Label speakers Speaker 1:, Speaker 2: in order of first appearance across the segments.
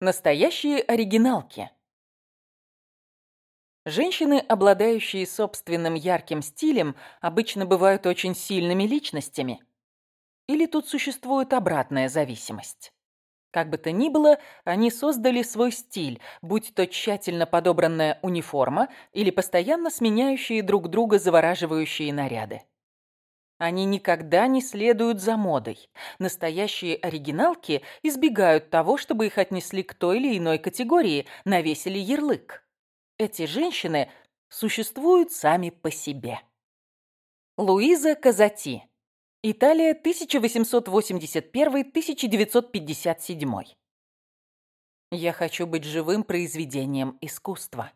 Speaker 1: Настоящие оригиналки. Женщины, обладающие собственным ярким стилем, обычно бывают очень сильными личностями. Или тут существует обратная зависимость. Как бы то ни было, они создали свой стиль, будь то тщательно подобранная униформа или постоянно сменяющие друг друга завораживающие наряды. Они никогда не следуют за модой. Настоящие оригиналки избегают того, чтобы их отнесли к той или иной категории, навесили ярлык. Эти женщины существуют сами по себе. Луиза Казати. Италия, 1881-1957. Я хочу быть живым произведением искусства.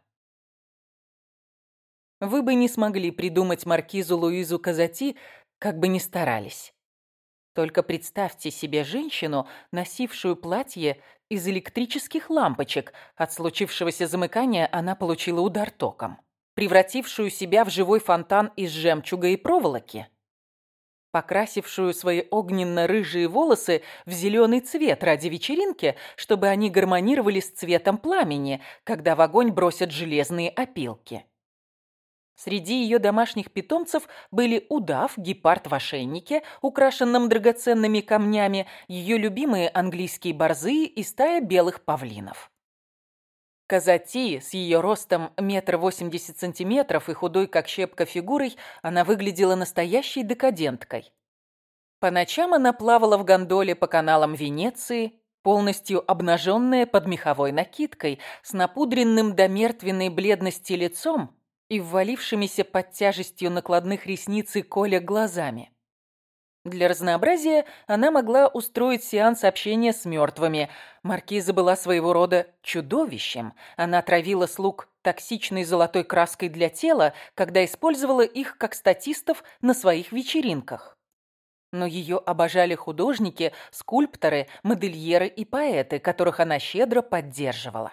Speaker 1: Вы бы не смогли придумать маркизу Луизу Казати – как бы ни старались. Только представьте себе женщину, носившую платье из электрических лампочек. От случившегося замыкания она получила удар током, превратившую себя в живой фонтан из жемчуга и проволоки, покрасившую свои огненно-рыжие волосы в зеленый цвет ради вечеринки, чтобы они гармонировали с цветом пламени, когда в огонь бросят железные опилки. Среди ее домашних питомцев были удав, гепард в ошейнике, украшенном драгоценными камнями, ее любимые английские борзы и стая белых павлинов. Казати с ее ростом метр восемьдесят сантиметров и худой как щепка фигурой она выглядела настоящей декаденткой. По ночам она плавала в гондоле по каналам Венеции, полностью обнаженная под меховой накидкой, с напудренным до мертвенной бледности лицом, и ввалившимися под тяжестью накладных ресниц и Коля глазами. Для разнообразия она могла устроить сеанс общения с мертвыми. Маркиза была своего рода чудовищем. Она травила слуг токсичной золотой краской для тела, когда использовала их как статистов на своих вечеринках. Но ее обожали художники, скульпторы, модельеры и поэты, которых она щедро поддерживала.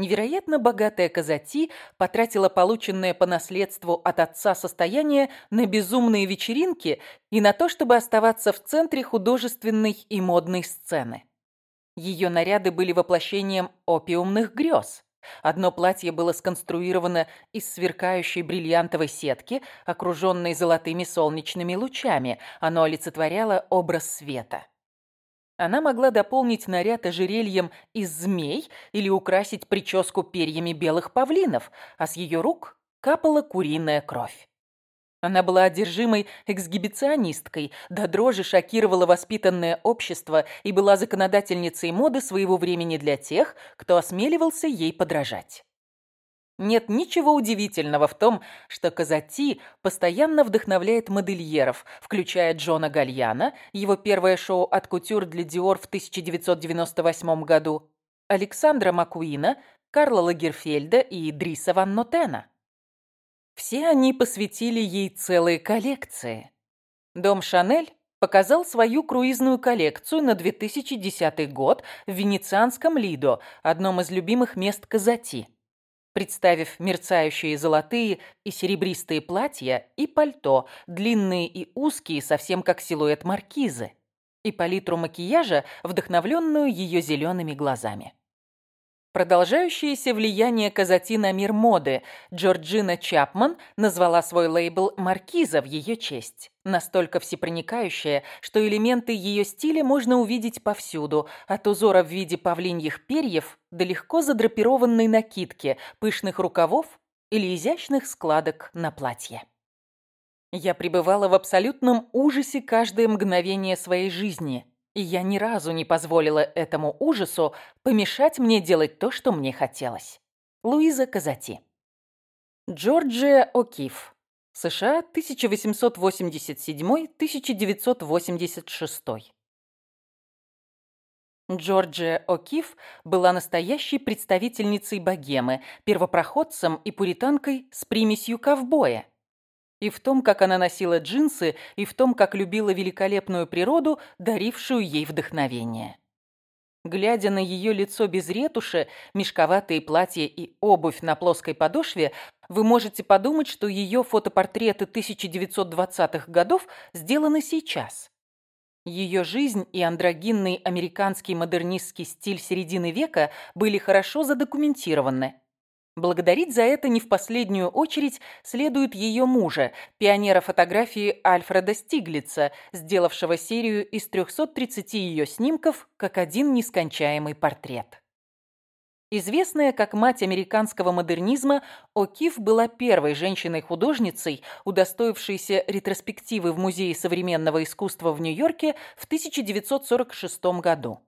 Speaker 1: Невероятно богатая Казати потратила полученное по наследству от отца состояние на безумные вечеринки и на то, чтобы оставаться в центре художественной и модной сцены. Ее наряды были воплощением опиумных грез. Одно платье было сконструировано из сверкающей бриллиантовой сетки, окруженной золотыми солнечными лучами. Оно олицетворяло образ света. Она могла дополнить наряд ожерельем из змей или украсить прическу перьями белых павлинов, а с ее рук капала куриная кровь. Она была одержимой эксгибиционисткой, до дрожи шокировала воспитанное общество и была законодательницей моды своего времени для тех, кто осмеливался ей подражать. Нет ничего удивительного в том, что Казати постоянно вдохновляет модельеров, включая Джона Гальяна, его первое шоу от кутюр для Диор в 1998 году, Александра Макуина, Карла Лагерфельда и Дриса Ван Нотена. Все они посвятили ей целые коллекции. Дом Шанель показал свою круизную коллекцию на 2010 год в венецианском Лидо, одном из любимых мест Казати представив мерцающие золотые и серебристые платья и пальто, длинные и узкие, совсем как силуэт маркизы, и палитру макияжа, вдохновленную ее зелеными глазами. Продолжающееся влияние Казати на мир моды Джорджина Чапман назвала свой лейбл «Маркиза» в ее честь. Настолько всепроникающая, что элементы ее стиля можно увидеть повсюду, от узора в виде павлиньих перьев до легко задрапированной накидки, пышных рукавов или изящных складок на платье. Я пребывала в абсолютном ужасе каждое мгновение своей жизни – и я ни разу не позволила этому ужасу помешать мне делать то, что мне хотелось. Луиза Казати. Джорджия О'Кифф. США, 1887-1986. Джорджия О'Кифф была настоящей представительницей богемы, первопроходцем и пуританкой с примесью ковбоя. И в том, как она носила джинсы, и в том, как любила великолепную природу, дарившую ей вдохновение. Глядя на ее лицо без ретуши, мешковатые платья и обувь на плоской подошве, вы можете подумать, что ее фотопортреты 1920-х годов сделаны сейчас. Ее жизнь и андрогинный американский модернистский стиль середины века были хорошо задокументированы. Благодарить за это не в последнюю очередь следует ее мужа, пионера фотографии Альфреда Стиглица, сделавшего серию из 330 ее снимков как один нескончаемый портрет. Известная как мать американского модернизма, О'Кив была первой женщиной-художницей, удостоившейся ретроспективы в Музее современного искусства в Нью-Йорке в 1946 году.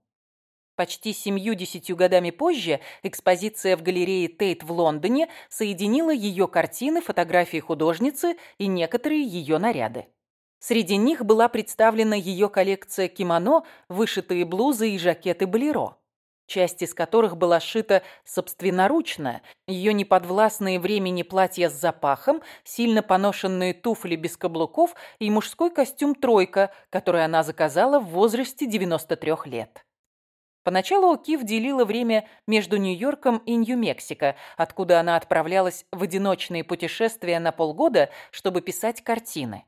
Speaker 1: Почти семью-десятью годами позже экспозиция в галерее Тейт в Лондоне соединила ее картины, фотографии художницы и некоторые ее наряды. Среди них была представлена ее коллекция кимоно, вышитые блузы и жакеты балеро, часть из которых была сшита собственноручно, ее неподвластные времени платья с запахом, сильно поношенные туфли без каблуков и мужской костюм «тройка», который она заказала в возрасте 93 лет. Поначалу Кив делила время между Нью-Йорком и Нью-Мексико, откуда она отправлялась в одиночные путешествия на полгода, чтобы писать картины.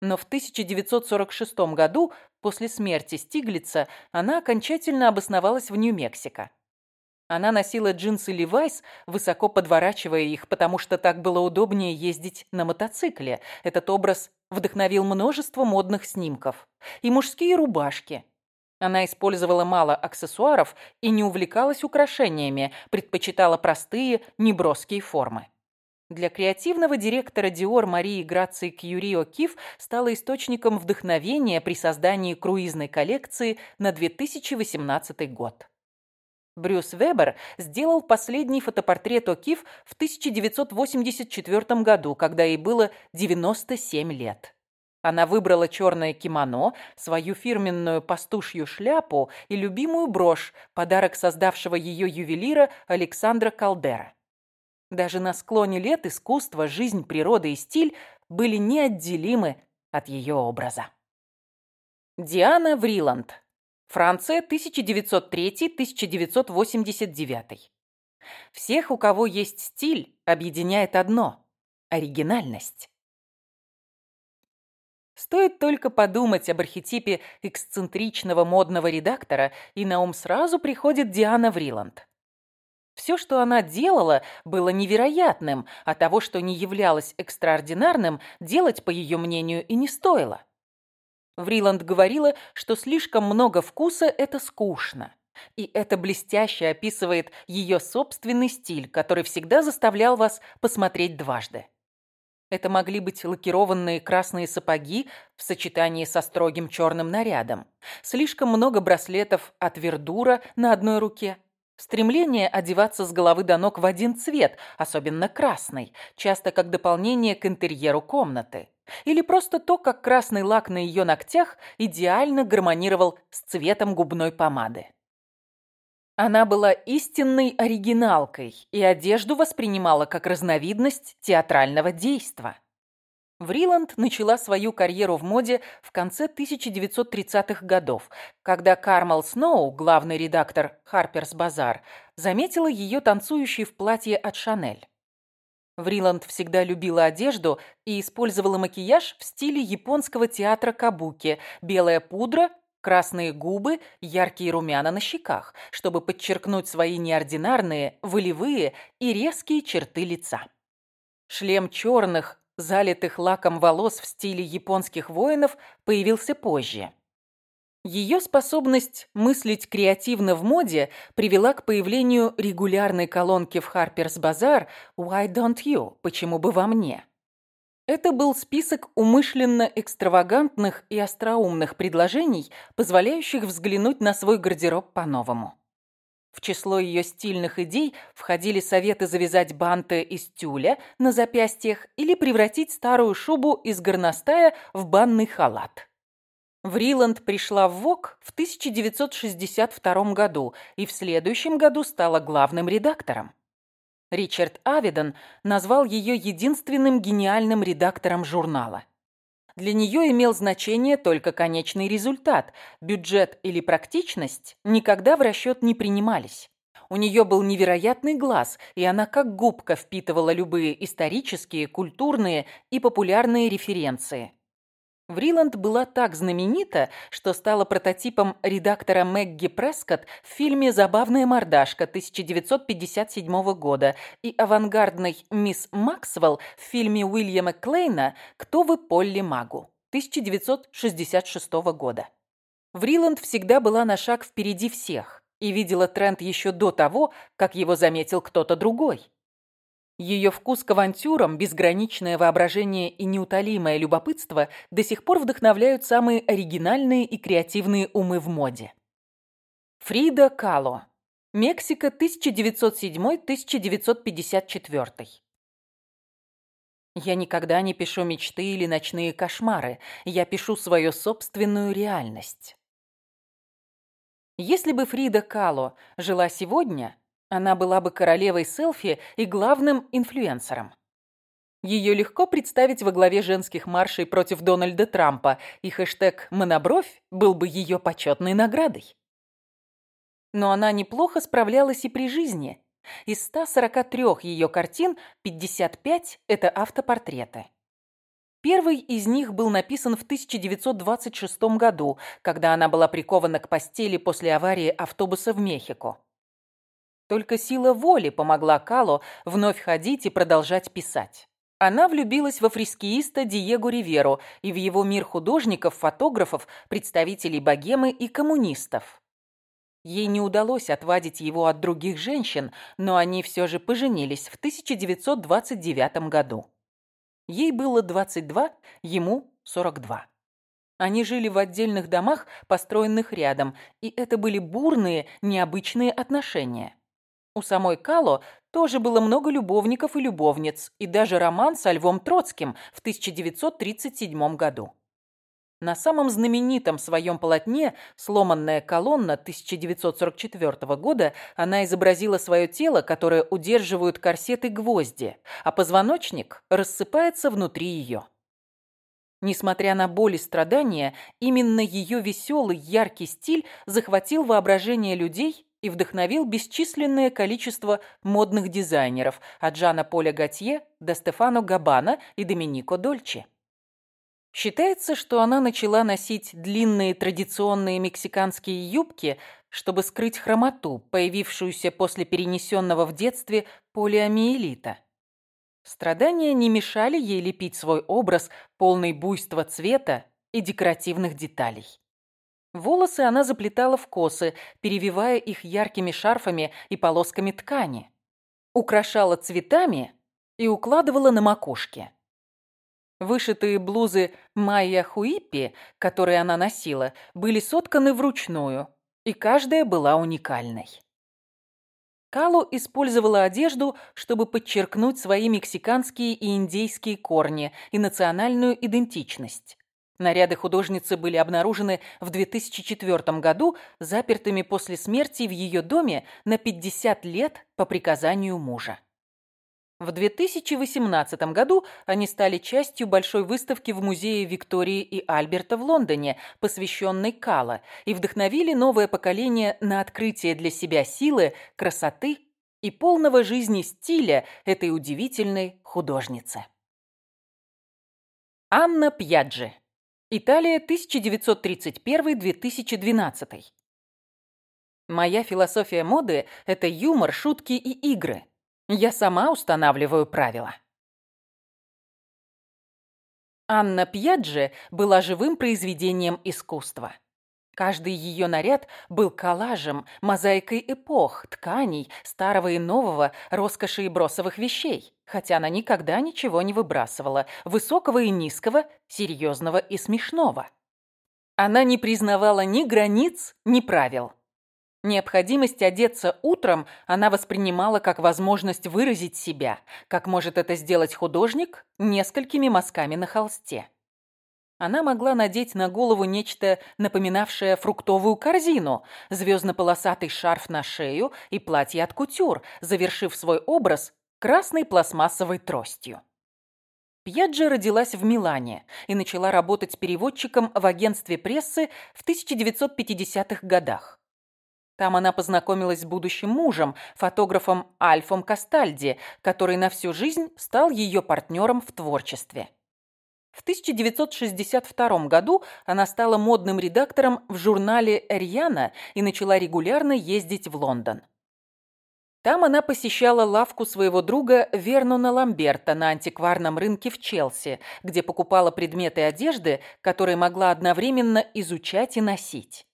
Speaker 1: Но в 1946 году, после смерти Стиглица, она окончательно обосновалась в Нью-Мексико. Она носила джинсы Levi's, высоко подворачивая их, потому что так было удобнее ездить на мотоцикле. Этот образ вдохновил множество модных снимков. И мужские рубашки – она использовала мало аксессуаров и не увлекалась украшениями, предпочитала простые, неброские формы. Для креативного директора Dior Марии Грации Кьюри Киф стала источником вдохновения при создании круизной коллекции на 2018 год. Брюс Вебер сделал последний фотопортрет О'Кив в 1984 году, когда ей было 97 лет. Она выбрала черное кимоно, свою фирменную пастушью шляпу и любимую брошь, подарок создавшего ее ювелира Александра Калдера. Даже на склоне лет искусство, жизнь, природа и стиль были неотделимы от ее образа. Диана Вриланд. Франция, 1903-1989. Всех, у кого есть стиль, объединяет одно – оригинальность. Стоит только подумать об архетипе эксцентричного модного редактора, и на ум сразу приходит Диана Вриланд. Все, что она делала, было невероятным, а того, что не являлось экстраординарным, делать, по ее мнению, и не стоило. Вриланд говорила, что слишком много вкуса – это скучно. И это блестяще описывает ее собственный стиль, который всегда заставлял вас посмотреть дважды. Это могли быть лакированные красные сапоги в сочетании со строгим черным нарядом. Слишком много браслетов от вердура на одной руке. Стремление одеваться с головы до ног в один цвет, особенно красный, часто как дополнение к интерьеру комнаты. Или просто то, как красный лак на ее ногтях идеально гармонировал с цветом губной помады. Она была истинной оригиналкой и одежду воспринимала как разновидность театрального действа. Вриланд начала свою карьеру в моде в конце 1930-х годов, когда Кармал Сноу, главный редактор «Харперс Базар», заметила ее танцующей в платье от «Шанель». Вриланд всегда любила одежду и использовала макияж в стиле японского театра кабуки, белая пудра красные губы, яркие румяна на щеках, чтобы подчеркнуть свои неординарные, волевые и резкие черты лица. Шлем черных, залитых лаком волос в стиле японских воинов, появился позже. Ее способность мыслить креативно в моде привела к появлению регулярной колонки в Harper's Bazaar «Why don't you? Почему бы во мне?», это был список умышленно экстравагантных и остроумных предложений, позволяющих взглянуть на свой гардероб по-новому. В число ее стильных идей входили советы завязать банты из тюля на запястьях или превратить старую шубу из горностая в банный халат. Вриланд пришла в ВОК в 1962 году и в следующем году стала главным редактором. Ричард Авидон назвал ее единственным гениальным редактором журнала. Для нее имел значение только конечный результат. Бюджет или практичность никогда в расчет не принимались. У нее был невероятный глаз, и она как губка впитывала любые исторические, культурные и популярные референции. Вриланд была так знаменита, что стала прототипом редактора Мэгги Прескотт в фильме «Забавная мордашка» 1957 года и авангардной мисс Максвелл в фильме Уильяма Клейна «Кто вы, Полли Магу» 1966 года. Вриланд всегда была на шаг впереди всех и видела тренд еще до того, как его заметил кто-то другой. Ее вкус к авантюрам, безграничное воображение и неутолимое любопытство до сих пор вдохновляют самые оригинальные и креативные умы в моде. Фрида Кало. Мексика 1907-1954. Я никогда не пишу мечты или ночные кошмары. Я пишу свою собственную реальность. Если бы Фрида Кало жила сегодня, она была бы королевой селфи и главным инфлюенсером. Ее легко представить во главе женских маршей против Дональда Трампа, и хэштег «Монобровь» был бы ее почетной наградой. Но она неплохо справлялась и при жизни. Из 143 ее картин 55 – это автопортреты. Первый из них был написан в 1926 году, когда она была прикована к постели после аварии автобуса в Мехико. Только сила воли помогла Кало вновь ходить и продолжать писать. Она влюбилась во фрискииста Диего Риверо и в его мир художников, фотографов, представителей богемы и коммунистов. Ей не удалось отвадить его от других женщин, но они все же поженились в 1929 году. Ей было 22, ему 42. Они жили в отдельных домах, построенных рядом, и это были бурные, необычные отношения. У самой Кало тоже было много любовников и любовниц, и даже роман со Львом Троцким в 1937 году. На самом знаменитом своем полотне «Сломанная колонна» 1944 года она изобразила свое тело, которое удерживают корсеты гвозди, а позвоночник рассыпается внутри ее. Несмотря на боль и страдания, именно ее веселый, яркий стиль захватил воображение людей и вдохновил бесчисленное количество модных дизайнеров от Жана Поля Готье до Стефано Габана и Доминико Дольче. Считается, что она начала носить длинные традиционные мексиканские юбки, чтобы скрыть хромоту, появившуюся после перенесенного в детстве полиомиелита. Страдания не мешали ей лепить свой образ, полный буйства цвета и декоративных деталей. Волосы она заплетала в косы, перевивая их яркими шарфами и полосками ткани. Украшала цветами и укладывала на макушке. Вышитые блузы Майя Хуиппи, которые она носила, были сотканы вручную, и каждая была уникальной. Калу использовала одежду, чтобы подчеркнуть свои мексиканские и индейские корни и национальную идентичность. Наряды художницы были обнаружены в 2004 году запертыми после смерти в ее доме на 50 лет по приказанию мужа. В 2018 году они стали частью большой выставки в музее Виктории и Альберта в Лондоне, посвященной Кала, и вдохновили новое поколение на открытие для себя силы, красоты и полного жизни стиля этой удивительной художницы. Анна Пьяджи Италия 1931-2012. Моя философия моды – это юмор, шутки и игры. Я сама устанавливаю правила. Анна Пьяджи была живым произведением искусства. Каждый ее наряд был коллажем, мозаикой эпох, тканей, старого и нового, роскоши и бросовых вещей хотя она никогда ничего не выбрасывала, высокого и низкого, серьезного и смешного. Она не признавала ни границ, ни правил. Необходимость одеться утром она воспринимала как возможность выразить себя, как может это сделать художник несколькими мазками на холсте. Она могла надеть на голову нечто, напоминавшее фруктовую корзину, звездно-полосатый шарф на шею и платье от кутюр, завершив свой образ красной пластмассовой тростью. Пьяджи родилась в Милане и начала работать переводчиком в агентстве прессы в 1950-х годах. Там она познакомилась с будущим мужем, фотографом Альфом Кастальди, который на всю жизнь стал ее партнером в творчестве. В 1962 году она стала модным редактором в журнале «Эрьяна» и начала регулярно ездить в Лондон. Там она посещала лавку своего друга Вернона Ламберта на антикварном рынке в Челси, где покупала предметы одежды, которые могла одновременно изучать и носить.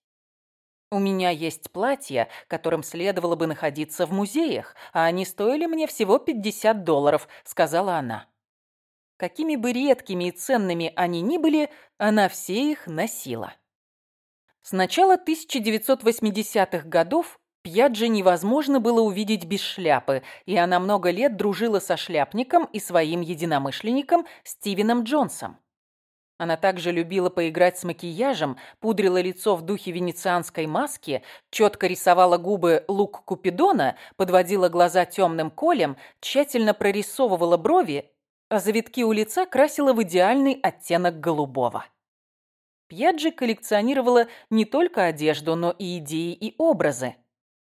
Speaker 1: У меня есть платья, которым следовало бы находиться в музеях, а они стоили мне всего 50 долларов, сказала она. Какими бы редкими и ценными они ни были, она все их носила. С начала 1980-х годов Пьяджи невозможно было увидеть без шляпы, и она много лет дружила со шляпником и своим единомышленником Стивеном Джонсом. Она также любила поиграть с макияжем, пудрила лицо в духе венецианской маски, четко рисовала губы лук Купидона, подводила глаза темным колем, тщательно прорисовывала брови, а завитки у лица красила в идеальный оттенок голубого. Пьяджи коллекционировала не только одежду, но и идеи и образы.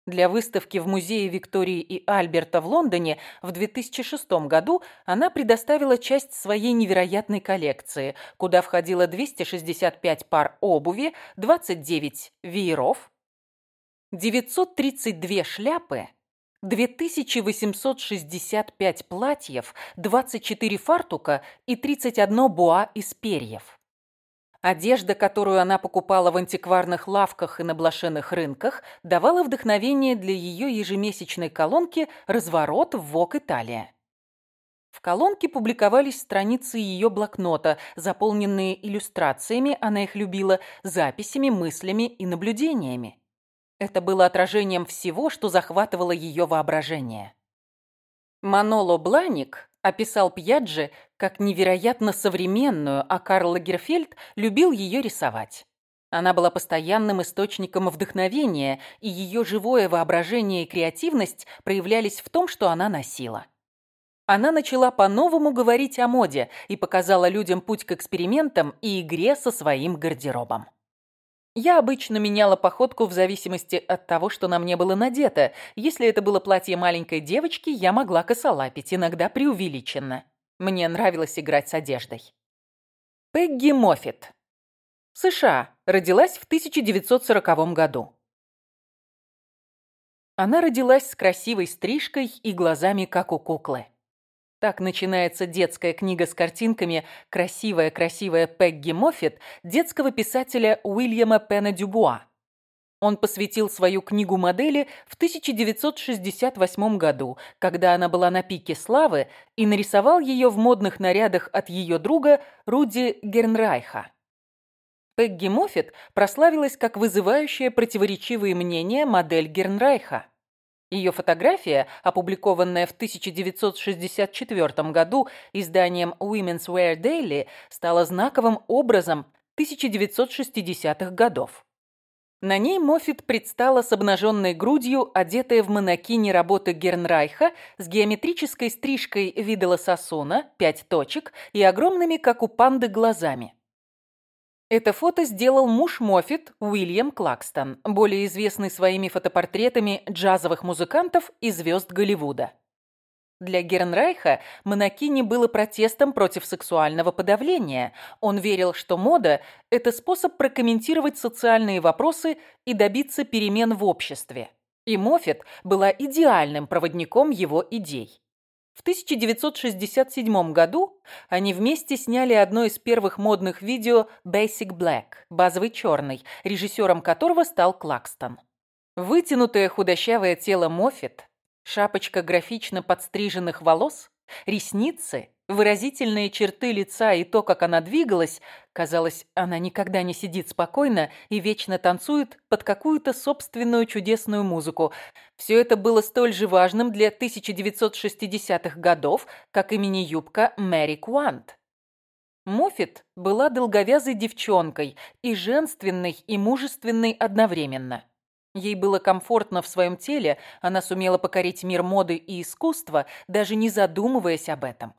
Speaker 1: Для выставки в Музее Виктории и Альберта в Лондоне в 2006 году она предоставила часть своей невероятной коллекции, куда входило 265 пар обуви, 29 вееров, 932 шляпы, 2865 платьев, 24 фартука и 31 буа из перьев. Одежда, которую она покупала в антикварных лавках и на блошиных рынках, давала вдохновение для ее ежемесячной колонки «Разворот в ВОК Италия». В колонке публиковались страницы ее блокнота, заполненные иллюстрациями, она их любила, записями, мыслями и наблюдениями. Это было отражением всего, что захватывало ее воображение. Маноло Бланик, описал Пьяджи как невероятно современную, а Карл Лагерфельд любил ее рисовать. Она была постоянным источником вдохновения, и ее живое воображение и креативность проявлялись в том, что она носила. Она начала по-новому говорить о моде и показала людям путь к экспериментам и игре со своим гардеробом. Я обычно меняла походку в зависимости от того, что на мне было надето. Если это было платье маленькой девочки, я могла косолапить, иногда преувеличенно. Мне нравилось играть с одеждой. Пегги Моффит. США. Родилась в 1940 году. Она родилась с красивой стрижкой и глазами, как у куклы. Так начинается детская книга с картинками «Красивая-красивая Пегги Моффит» детского писателя Уильяма Пена Дюбуа. Он посвятил свою книгу модели в 1968 году, когда она была на пике славы, и нарисовал ее в модных нарядах от ее друга Руди Гернрайха. Пегги Моффит прославилась как вызывающая противоречивые мнения модель Гернрайха. Ее фотография, опубликованная в 1964 году изданием Women's Wear Daily, стала знаковым образом 1960-х годов. На ней Моффит предстала с обнаженной грудью, одетая в монокини работы Гернрайха, с геометрической стрижкой Видала Сассуна, пять точек и огромными, как у панды, глазами. Это фото сделал муж Моффит Уильям Клакстон, более известный своими фотопортретами джазовых музыкантов и звезд Голливуда. Для Гернрайха монокини было протестом против сексуального подавления. Он верил, что мода – это способ прокомментировать социальные вопросы и добиться перемен в обществе. И Моффит была идеальным проводником его идей. В 1967 году они вместе сняли одно из первых модных видео «Basic Black» – «Базовый черный», режиссером которого стал Клакстон. Вытянутое худощавое тело Моффит, шапочка графично подстриженных волос Ресницы, выразительные черты лица и то, как она двигалась, казалось, она никогда не сидит спокойно и вечно танцует под какую-то собственную чудесную музыку. Все это было столь же важным для 1960-х годов, как и мини-юбка Мэри Куант. Моффит была долговязой девчонкой и женственной, и мужественной одновременно. Ей было комфортно в своем теле, она сумела покорить мир моды и искусства, даже не задумываясь об этом.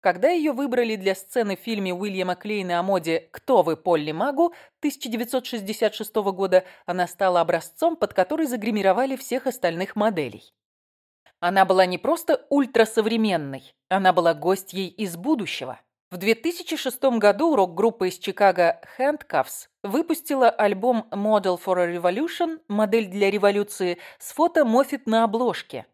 Speaker 1: Когда ее выбрали для сцены в фильме Уильяма Клейна о моде «Кто вы, Полли Магу» 1966 года, она стала образцом, под который загримировали всех остальных моделей. Она была не просто ультрасовременной, она была гостьей из будущего. В 2006 году рок-группа из Чикаго Handcuffs выпустила альбом Model for a Revolution – модель для революции с фото Моффит на обложке.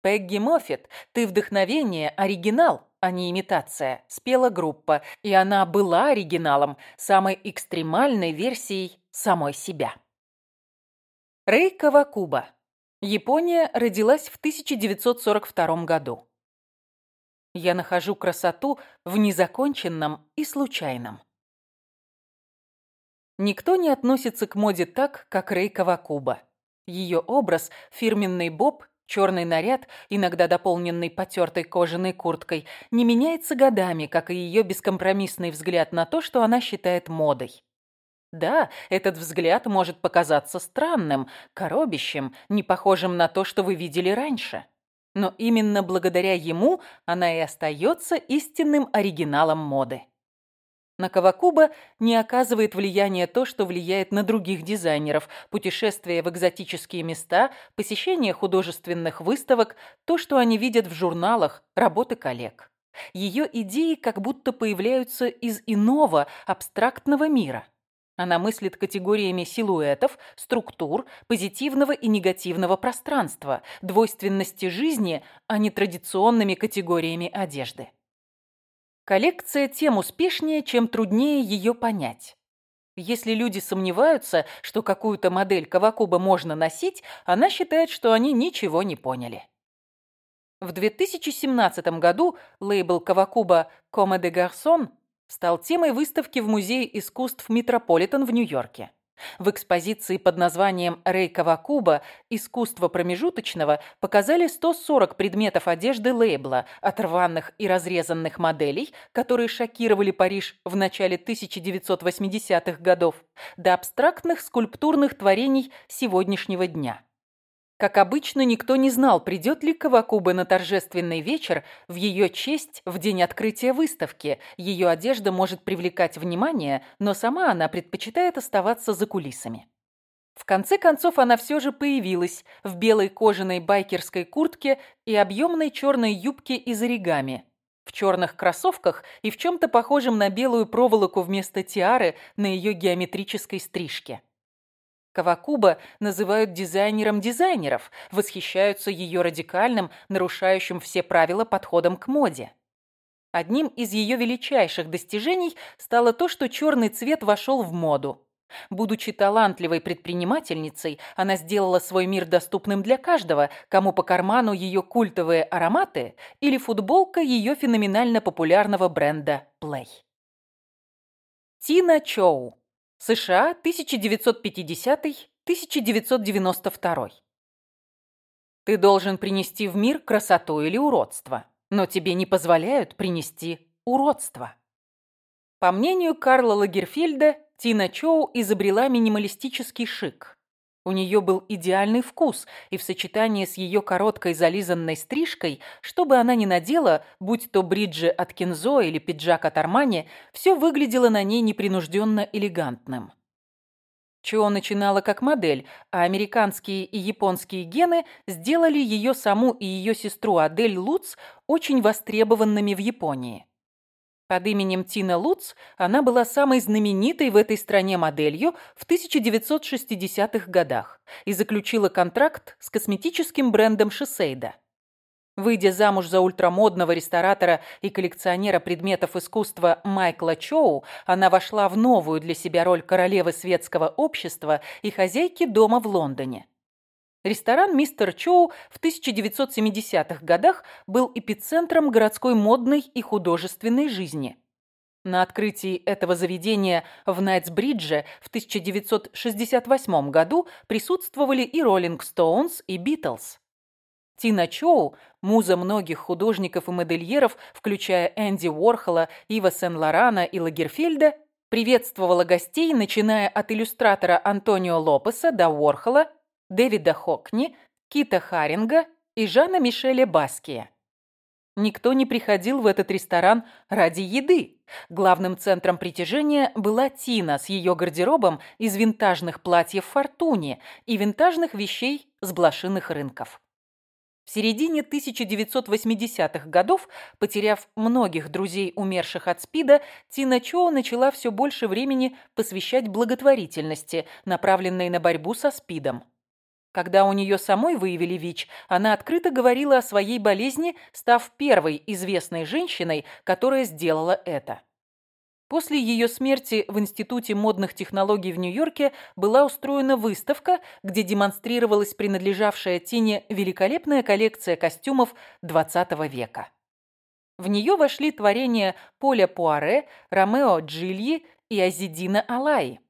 Speaker 1: «Пегги Моффит, ты вдохновение, оригинал, а не имитация», – спела группа, и она была оригиналом, самой экстремальной версией самой себя. Рей Кавакуба. Япония родилась в 1942 году. Я нахожу красоту в незаконченном и случайном. Никто не относится к моде так, как Рей Кавакуба. Ее образ, фирменный боб, черный наряд, иногда дополненный потертой кожаной курткой, не меняется годами, как и ее бескомпромиссный взгляд на то, что она считает модой. Да, этот взгляд может показаться странным, коробящим, не похожим на то, что вы видели раньше. Но именно благодаря ему она и остается истинным оригиналом моды. На Кавакуба не оказывает влияния то, что влияет на других дизайнеров. Путешествия в экзотические места, посещение художественных выставок, то, что они видят в журналах, работы коллег. Ее идеи как будто появляются из иного, абстрактного мира – она мыслит категориями силуэтов, структур, позитивного и негативного пространства, двойственности жизни, а не традиционными категориями одежды. Коллекция тем успешнее, чем труднее ее понять. Если люди сомневаются, что какую-то модель Кавакуба можно носить, она считает, что они ничего не поняли. В 2017 году лейбл Кавакуба «Коме де Гарсон» стал темой выставки в Музее искусств Метрополитен в Нью-Йорке. В экспозиции под названием «Рейкова Куба. Искусство промежуточного» показали 140 предметов одежды лейбла, от рваных и разрезанных моделей, которые шокировали Париж в начале 1980-х годов, до абстрактных скульптурных творений сегодняшнего дня. Как обычно, никто не знал, придет ли Кавакуба на торжественный вечер в ее честь в день открытия выставки. Ее одежда может привлекать внимание, но сама она предпочитает оставаться за кулисами. В конце концов, она все же появилась в белой кожаной байкерской куртке и объемной черной юбке из оригами, в черных кроссовках и в чем-то похожем на белую проволоку вместо тиары на ее геометрической стрижке. Кавакуба называют дизайнером дизайнеров, восхищаются ее радикальным, нарушающим все правила подходом к моде. Одним из ее величайших достижений стало то, что черный цвет вошел в моду. Будучи талантливой предпринимательницей, она сделала свой мир доступным для каждого, кому по карману ее культовые ароматы или футболка ее феноменально популярного бренда Play. Тина Чоу США 1950-1992. Ты должен принести в мир красоту или уродство, но тебе не позволяют принести уродство. По мнению Карла Лагерфельда, Тина Чоу изобрела минималистический шик, у нее был идеальный вкус, и в сочетании с ее короткой зализанной стрижкой, что бы она ни надела, будь то бриджи от Кинзо или пиджак от Армани, все выглядело на ней непринужденно элегантным. Чо начинала как модель, а американские и японские гены сделали ее саму и ее сестру Адель Луц очень востребованными в Японии. Под именем Тина Луц она была самой знаменитой в этой стране моделью в 1960-х годах и заключила контракт с косметическим брендом Шисейда. Выйдя замуж за ультрамодного ресторатора и коллекционера предметов искусства Майкла Чоу, она вошла в новую для себя роль королевы светского общества и хозяйки дома в Лондоне. Ресторан «Мистер Чоу» в 1970-х годах был эпицентром городской модной и художественной жизни. На открытии этого заведения в Найтсбридже в 1968 году присутствовали и Роллинг Стоунс, и Битлз. Тина Чоу, муза многих художников и модельеров, включая Энди Уорхола, Ива Сен-Лорана и Лагерфельда, приветствовала гостей, начиная от иллюстратора Антонио Лопеса до Уорхола Дэвида Хокни, Кита Харинга и Жана Мишеля Баския. Никто не приходил в этот ресторан ради еды. Главным центром притяжения была Тина с ее гардеробом из винтажных платьев «Фортуни» и винтажных вещей с блошиных рынков. В середине 1980-х годов, потеряв многих друзей, умерших от СПИДа, Тина Чоу начала все больше времени посвящать благотворительности, направленной на борьбу со СПИДом. Когда у нее самой выявили ВИЧ, она открыто говорила о своей болезни, став первой известной женщиной, которая сделала это. После ее смерти в Институте модных технологий в Нью-Йорке была устроена выставка, где демонстрировалась принадлежавшая Тине великолепная коллекция костюмов XX века. В нее вошли творения Поля Пуаре, Ромео Джильи и Азидина Алаи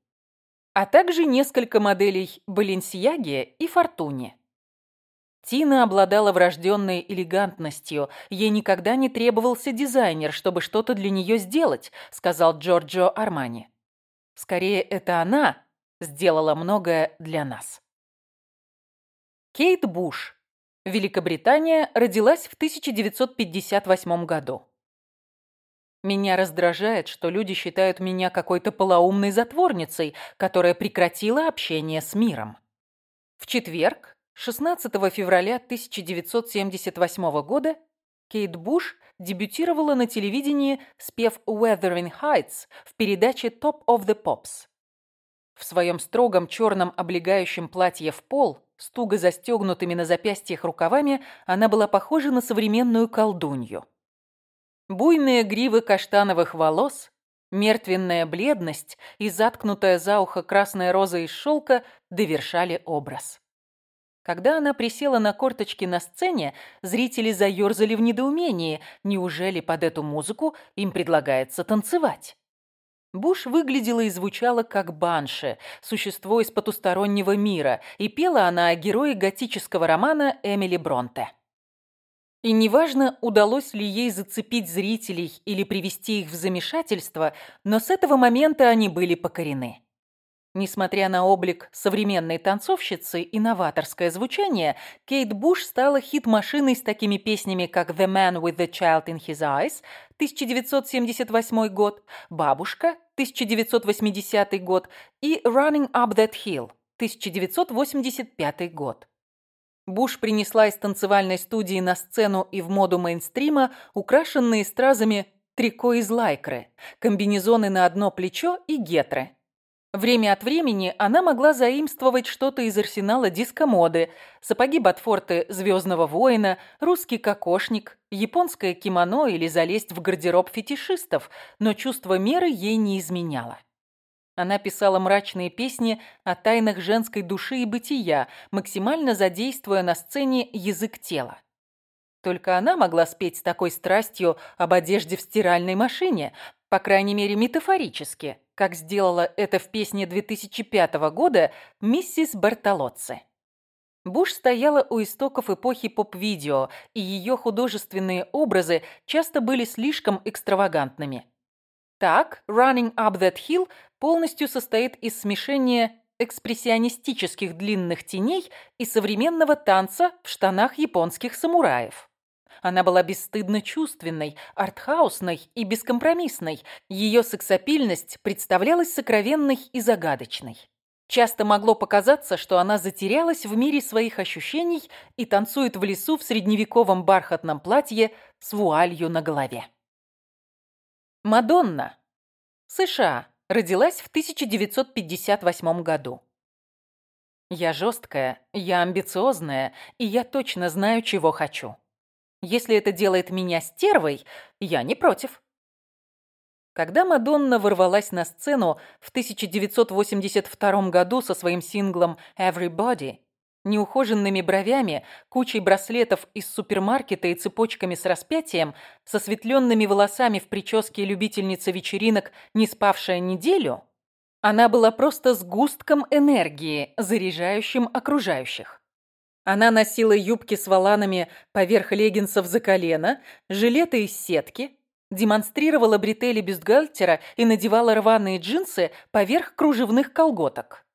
Speaker 1: а также несколько моделей Balenciaga и Фортуни. Тина обладала врожденной элегантностью. Ей никогда не требовался дизайнер, чтобы что-то для нее сделать, сказал Джорджо Армани. Скорее, это она сделала многое для нас. Кейт Буш. Великобритания родилась в 1958 году. Меня раздражает, что люди считают меня какой-то полоумной затворницей, которая прекратила общение с миром. В четверг, 16 февраля 1978 года, Кейт Буш дебютировала на телевидении, спев «Weathering Heights» в передаче «Top of the Pops». В своем строгом черном облегающем платье в пол, с туго застегнутыми на запястьях рукавами, она была похожа на современную колдунью. Буйные гривы каштановых волос, мертвенная бледность и заткнутая за ухо красная роза из шелка довершали образ. Когда она присела на корточки на сцене, зрители заерзали в недоумении. Неужели под эту музыку им предлагается танцевать? Буш выглядела и звучала как банши, существо из потустороннего мира, и пела она о герое готического романа Эмили Бронте. И неважно, удалось ли ей зацепить зрителей или привести их в замешательство, но с этого момента они были покорены. Несмотря на облик современной танцовщицы и новаторское звучание, Кейт Буш стала хит-машиной с такими песнями, как «The Man with the Child in His Eyes» 1978 год, «Бабушка» 1980 год и «Running Up That Hill» 1985 год. Буш принесла из танцевальной студии на сцену и в моду мейнстрима украшенные стразами трико из лайкры, комбинезоны на одно плечо и гетры. Время от времени она могла заимствовать что-то из арсенала дискомоды, сапоги-ботфорты «Звездного воина», русский кокошник, японское кимоно или залезть в гардероб фетишистов, но чувство меры ей не изменяло. Она писала мрачные песни о тайнах женской души и бытия, максимально задействуя на сцене язык тела. Только она могла спеть с такой страстью об одежде в стиральной машине, по крайней мере метафорически, как сделала это в песне 2005 года миссис Бартолоцци. Буш стояла у истоков эпохи поп-видео, и ее художественные образы часто были слишком экстравагантными – так, «Running Up That Hill» полностью состоит из смешения экспрессионистических длинных теней и современного танца в штанах японских самураев. Она была бесстыдно чувственной, артхаусной и бескомпромиссной. Ее сексапильность представлялась сокровенной и загадочной. Часто могло показаться, что она затерялась в мире своих ощущений и танцует в лесу в средневековом бархатном платье с вуалью на голове. Мадонна. США. Родилась в 1958 году. Я жесткая, я амбициозная, и я точно знаю, чего хочу. Если это делает меня стервой, я не против. Когда Мадонна ворвалась на сцену в 1982 году со своим синглом «Everybody», неухоженными бровями, кучей браслетов из супермаркета и цепочками с распятием, со светленными волосами в прическе любительницы вечеринок, не спавшая неделю, она была просто сгустком энергии, заряжающим окружающих. Она носила юбки с воланами поверх леггинсов за колено, жилеты из сетки, демонстрировала бретели бюстгальтера и надевала рваные джинсы поверх кружевных колготок.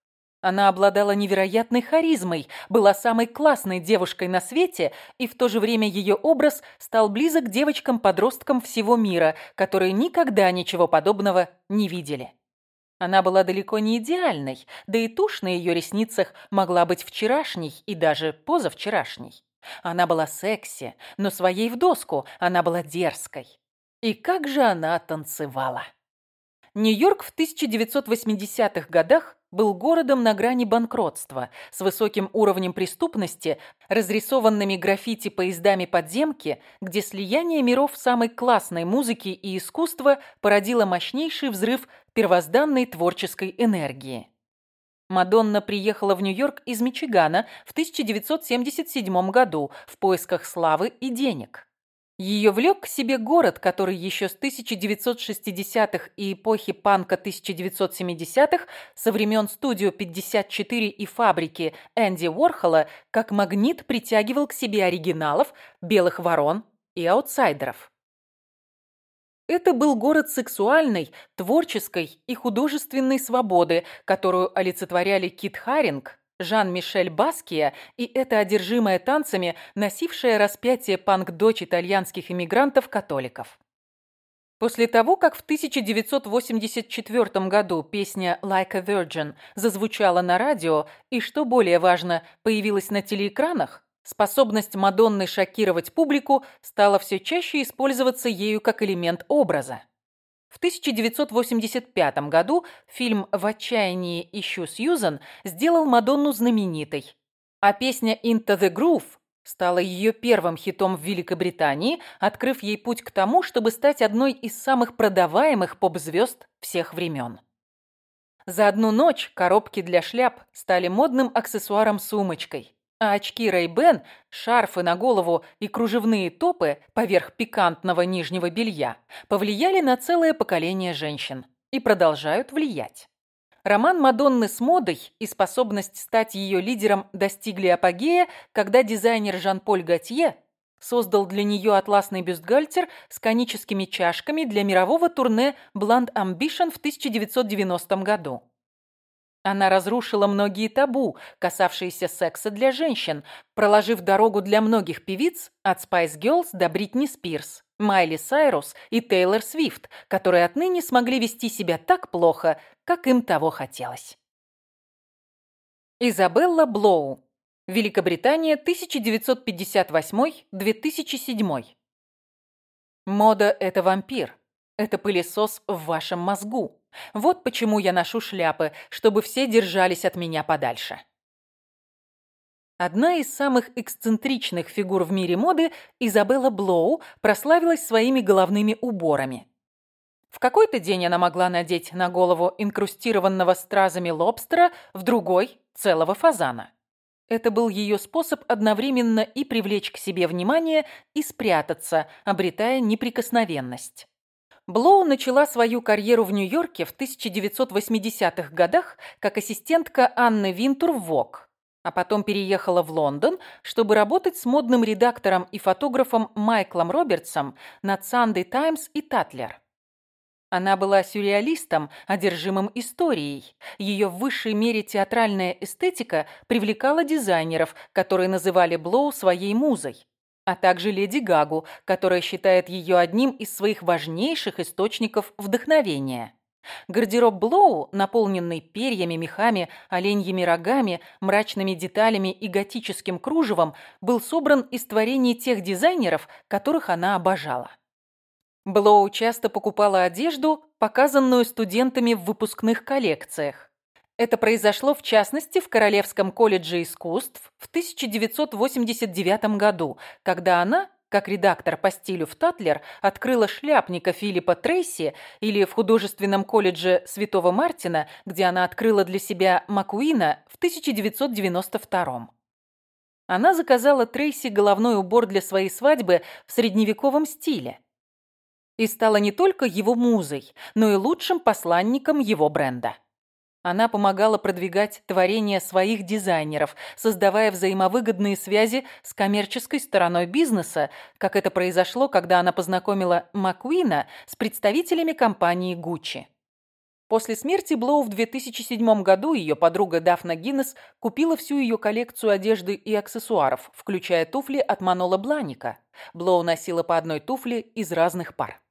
Speaker 1: Она обладала невероятной харизмой, была самой классной девушкой на свете, и в то же время ее образ стал близок девочкам-подросткам всего мира, которые никогда ничего подобного не видели. Она была далеко не идеальной, да и тушь на ее ресницах могла быть вчерашней и даже позавчерашней. Она была секси, но своей в доску она была дерзкой. И как же она танцевала! Нью-Йорк в 1980-х годах был городом на грани банкротства, с высоким уровнем преступности, разрисованными граффити поездами подземки, где слияние миров самой классной музыки и искусства породило мощнейший взрыв первозданной творческой энергии. Мадонна приехала в Нью-Йорк из Мичигана в 1977 году в поисках славы и денег. Ее влек к себе город, который еще с 1960-х и эпохи панка 1970-х, со времен студию 54 и фабрики Энди Уорхола, как магнит притягивал к себе оригиналов, белых ворон и аутсайдеров. Это был город сексуальной, творческой и художественной свободы, которую олицетворяли Кит Харинг, Жан-Мишель Баския и эта одержимая танцами, носившая распятие панк-дочь итальянских иммигрантов-католиков. После того, как в 1984 году песня «Like a Virgin» зазвучала на радио и, что более важно, появилась на телеэкранах, способность Мадонны шокировать публику стала все чаще использоваться ею как элемент образа. В 1985 году фильм «В отчаянии ищу Сьюзан» сделал Мадонну знаменитой, а песня «Into the Groove» стала ее первым хитом в Великобритании, открыв ей путь к тому, чтобы стать одной из самых продаваемых поп-звезд всех времен. За одну ночь коробки для шляп стали модным аксессуаром-сумочкой а очки Рэй Бен, шарфы на голову и кружевные топы поверх пикантного нижнего белья повлияли на целое поколение женщин и продолжают влиять. Роман Мадонны с модой и способность стать ее лидером достигли апогея, когда дизайнер Жан-Поль Готье создал для нее атласный бюстгальтер с коническими чашками для мирового турне Бланд Ambition в 1990 году. Она разрушила многие табу, касавшиеся секса для женщин, проложив дорогу для многих певиц от Spice Girls до Бритни Спирс, Майли Сайрус и Тейлор Свифт, которые отныне смогли вести себя так плохо, как им того хотелось. Изабелла Блоу. Великобритания, 1958-2007. Мода – это вампир. Это пылесос в вашем мозгу. Вот почему я ношу шляпы, чтобы все держались от меня подальше. Одна из самых эксцентричных фигур в мире моды, Изабелла Блоу, прославилась своими головными уборами. В какой-то день она могла надеть на голову инкрустированного стразами лобстера, в другой – целого фазана. Это был ее способ одновременно и привлечь к себе внимание, и спрятаться, обретая неприкосновенность. Блоу начала свою карьеру в Нью-Йорке в 1980-х годах как ассистентка Анны Винтур в ВОК, а потом переехала в Лондон, чтобы работать с модным редактором и фотографом Майклом Робертсом на Sunday Times и Татлер. Она была сюрреалистом, одержимым историей. Ее в высшей мере театральная эстетика привлекала дизайнеров, которые называли Блоу своей музой а также Леди Гагу, которая считает ее одним из своих важнейших источников вдохновения. Гардероб Блоу, наполненный перьями, мехами, оленьими рогами, мрачными деталями и готическим кружевом, был собран из творений тех дизайнеров, которых она обожала. Блоу часто покупала одежду, показанную студентами в выпускных коллекциях. Это произошло, в частности, в Королевском колледже искусств в 1989 году, когда она, как редактор по стилю в Татлер, открыла шляпника Филиппа Трейси или в художественном колледже Святого Мартина, где она открыла для себя Макуина в 1992. Она заказала Трейси головной убор для своей свадьбы в средневековом стиле и стала не только его музой, но и лучшим посланником его бренда. Она помогала продвигать творения своих дизайнеров, создавая взаимовыгодные связи с коммерческой стороной бизнеса, как это произошло, когда она познакомила Маккуина с представителями компании Гуччи. После смерти Блоу в 2007 году ее подруга Дафна Гиннес купила всю ее коллекцию одежды и аксессуаров, включая туфли от Маноло Бланика. Блоу носила по одной туфле из разных пар.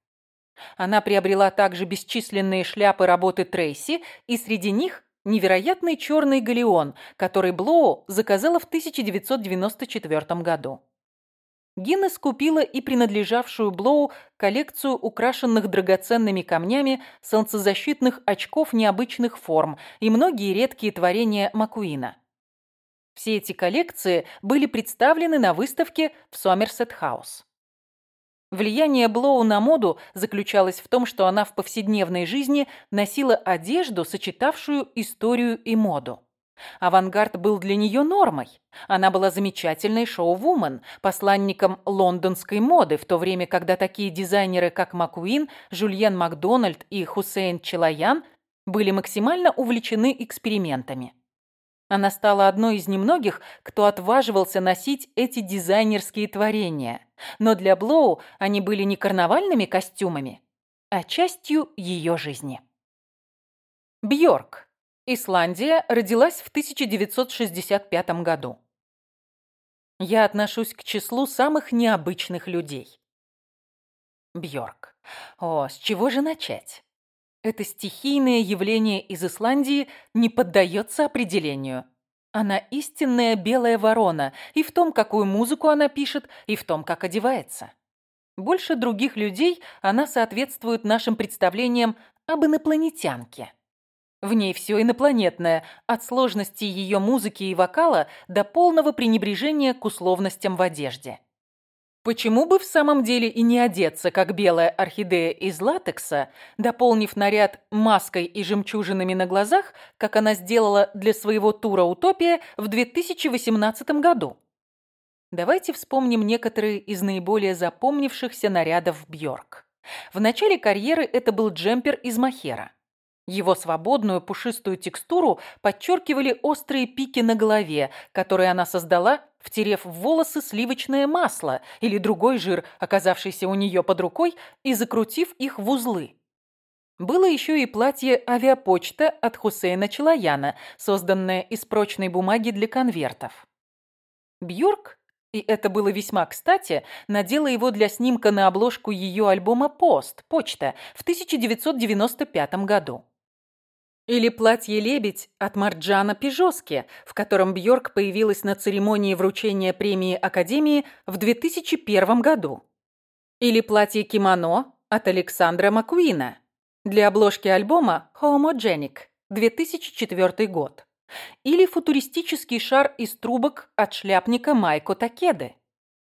Speaker 1: Она приобрела также бесчисленные шляпы работы Трейси, и среди них невероятный черный галеон, который Блоу заказала в 1994 году. Гиннес купила и принадлежавшую Блоу коллекцию украшенных драгоценными камнями солнцезащитных очков необычных форм и многие редкие творения Макуина. Все эти коллекции были представлены на выставке в Сомерсет-хаус. Влияние Блоу на моду заключалось в том, что она в повседневной жизни носила одежду, сочетавшую историю и моду. Авангард был для нее нормой. Она была замечательной шоу-вумен, посланником лондонской моды, в то время, когда такие дизайнеры, как Макуин, Жюльен Макдональд и Хусейн Челаян были максимально увлечены экспериментами. Она стала одной из немногих, кто отваживался носить эти дизайнерские творения. Но для Блоу они были не карнавальными костюмами, а частью ее жизни. Бьорк. Исландия родилась в 1965 году. Я отношусь к числу самых необычных людей. Бьорк. О, с чего же начать? Это стихийное явление из Исландии не поддается определению. Она истинная белая ворона и в том, какую музыку она пишет, и в том, как одевается. Больше других людей она соответствует нашим представлениям об инопланетянке. В ней все инопланетное, от сложности ее музыки и вокала до полного пренебрежения к условностям в одежде. Почему бы в самом деле и не одеться, как белая орхидея из латекса, дополнив наряд маской и жемчужинами на глазах, как она сделала для своего тура «Утопия» в 2018 году? Давайте вспомним некоторые из наиболее запомнившихся нарядов Бьорк. В начале карьеры это был джемпер из махера. Его свободную пушистую текстуру подчеркивали острые пики на голове, которые она создала, втерев в волосы сливочное масло или другой жир, оказавшийся у нее под рукой, и закрутив их в узлы. Было еще и платье «Авиапочта» от Хусейна Челаяна, созданное из прочной бумаги для конвертов. Бьюрк, и это было весьма кстати, надела его для снимка на обложку ее альбома «Пост», «Почта» в 1995 году. Или платье-лебедь от Марджана Пижоски, в котором Бьорк появилась на церемонии вручения премии Академии в 2001 году. Или платье-кимоно от Александра Макуина для обложки альбома «Homogenic» 2004 год. Или футуристический шар из трубок от шляпника Майко Такеды.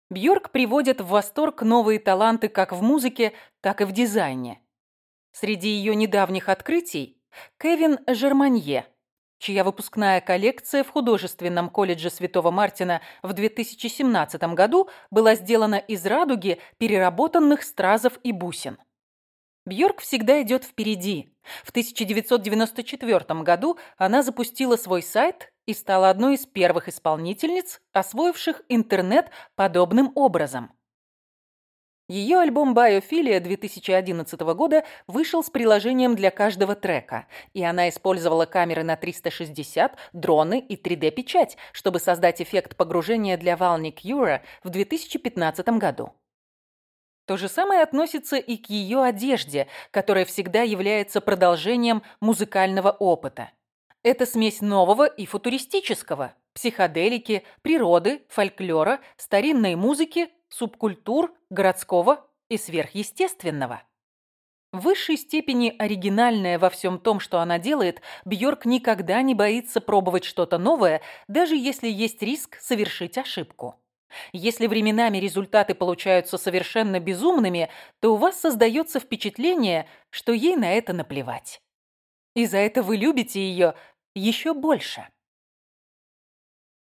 Speaker 1: Бьорк приводит в восторг новые таланты как в музыке, так и в дизайне. Среди ее недавних открытий Кевин Жерманье, чья выпускная коллекция в художественном колледже Святого Мартина в 2017 году была сделана из радуги переработанных стразов и бусин. Бьорк всегда идет впереди. В 1994 году она запустила свой сайт и стала одной из первых исполнительниц, освоивших интернет подобным образом. Ее альбом «Биофилия» 2011 года вышел с приложением для каждого трека, и она использовала камеры на 360, дроны и 3D-печать, чтобы создать эффект погружения для волны Кьюра в 2015 году. То же самое относится и к ее одежде, которая всегда является продолжением музыкального опыта. Это смесь нового и футуристического, психоделики, природы, фольклора, старинной музыки субкультур городского и сверхъестественного. В высшей степени оригинальная во всем том, что она делает, Бьорк никогда не боится пробовать что-то новое, даже если есть риск совершить ошибку. Если временами результаты получаются совершенно безумными, то у вас создается впечатление, что ей на это наплевать. И за это вы любите ее еще больше.